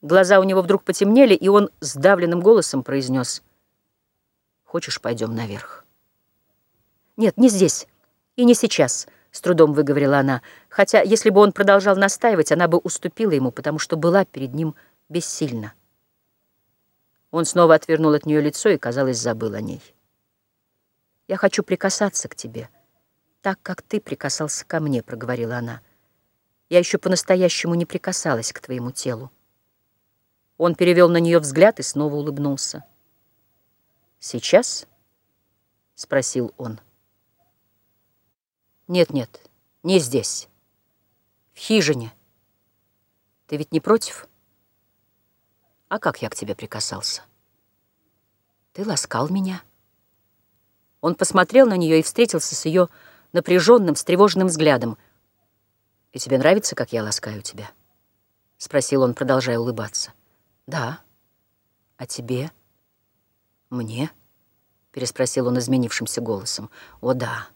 Глаза у него вдруг потемнели, и он сдавленным голосом произнес «Хочешь, пойдем наверх?» «Нет, не здесь и не сейчас», — с трудом выговорила она, хотя, если бы он продолжал настаивать, она бы уступила ему, потому что была перед ним бессильна. Он снова отвернул от нее лицо и, казалось, забыл о ней. «Я хочу прикасаться к тебе, так, как ты прикасался ко мне», — проговорила она. «Я еще по-настоящему не прикасалась к твоему телу». Он перевел на нее взгляд и снова улыбнулся. «Сейчас?» — спросил он. «Нет-нет, не здесь. В хижине. Ты ведь не против? А как я к тебе прикасался? Ты ласкал меня». Он посмотрел на нее и встретился с ее напряженным, встревоженным взглядом. «И тебе нравится, как я ласкаю тебя?» — спросил он, продолжая улыбаться. «Да. А тебе?» «Мне?» — переспросил он изменившимся голосом. «О, да.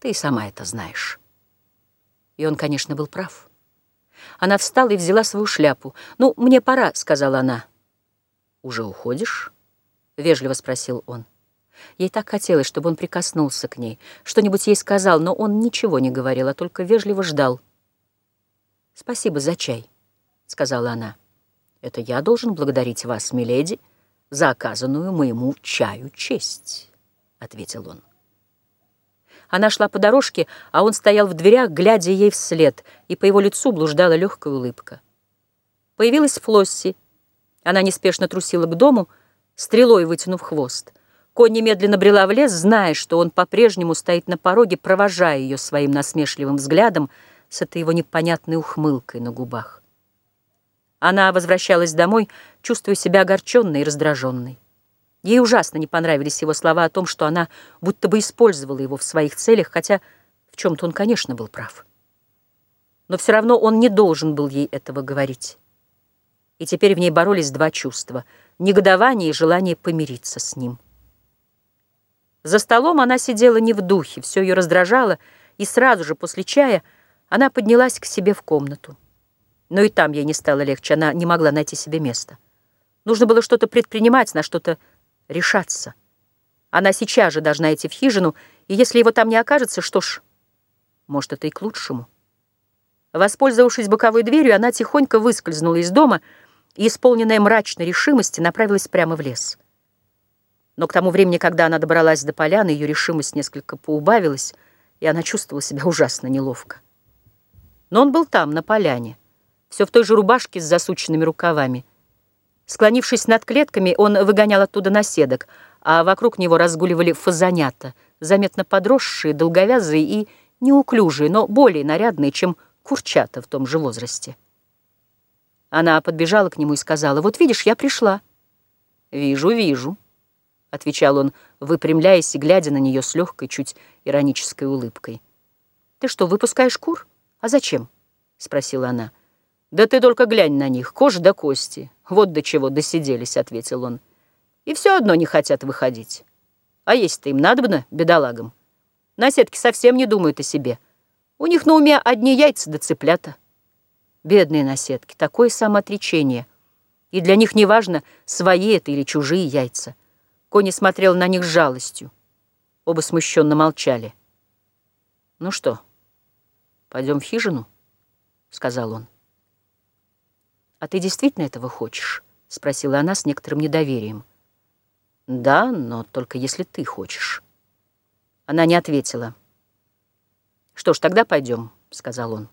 Ты и сама это знаешь». И он, конечно, был прав. Она встала и взяла свою шляпу. «Ну, мне пора», — сказала она. «Уже уходишь?» — вежливо спросил он. Ей так хотелось, чтобы он прикоснулся к ней, что-нибудь ей сказал, но он ничего не говорил, а только вежливо ждал. «Спасибо за чай», — сказала она. Это я должен благодарить вас, миледи, за оказанную моему чаю честь, — ответил он. Она шла по дорожке, а он стоял в дверях, глядя ей вслед, и по его лицу блуждала легкая улыбка. Появилась Флосси. Она неспешно трусила к дому, стрелой вытянув хвост. Конь немедленно брела в лес, зная, что он по-прежнему стоит на пороге, провожая ее своим насмешливым взглядом с этой его непонятной ухмылкой на губах. Она возвращалась домой, чувствуя себя огорченной и раздраженной. Ей ужасно не понравились его слова о том, что она будто бы использовала его в своих целях, хотя в чем-то он, конечно, был прав. Но все равно он не должен был ей этого говорить. И теперь в ней боролись два чувства — негодование и желание помириться с ним. За столом она сидела не в духе, все ее раздражало, и сразу же после чая она поднялась к себе в комнату. Но и там ей не стало легче, она не могла найти себе места. Нужно было что-то предпринимать, на что-то решаться. Она сейчас же должна идти в хижину, и если его там не окажется, что ж, может, это и к лучшему. Воспользовавшись боковой дверью, она тихонько выскользнула из дома и, исполненная мрачной решимости, направилась прямо в лес. Но к тому времени, когда она добралась до поляны, ее решимость несколько поубавилась, и она чувствовала себя ужасно неловко. Но он был там, на поляне все в той же рубашке с засученными рукавами. Склонившись над клетками, он выгонял оттуда наседок, а вокруг него разгуливали фазанята, заметно подросшие, долговязые и неуклюжие, но более нарядные, чем курчата в том же возрасте. Она подбежала к нему и сказала, «Вот видишь, я пришла». «Вижу, вижу», — отвечал он, выпрямляясь и глядя на нее с легкой, чуть иронической улыбкой. «Ты что, выпускаешь кур? А зачем?» — спросила она. «Да ты только глянь на них, кожа до кости. Вот до чего досиделись», — ответил он. «И все одно не хотят выходить. А есть-то им надобно, бедолагам. Наседки совсем не думают о себе. У них на уме одни яйца да цыплята. Бедные наседки, такое самоотречение. И для них неважно, свои это или чужие яйца. Кони смотрел на них с жалостью. Оба смущенно молчали. «Ну что, пойдем в хижину?» — сказал он. «А ты действительно этого хочешь?» — спросила она с некоторым недоверием. «Да, но только если ты хочешь». Она не ответила. «Что ж, тогда пойдем», — сказал он.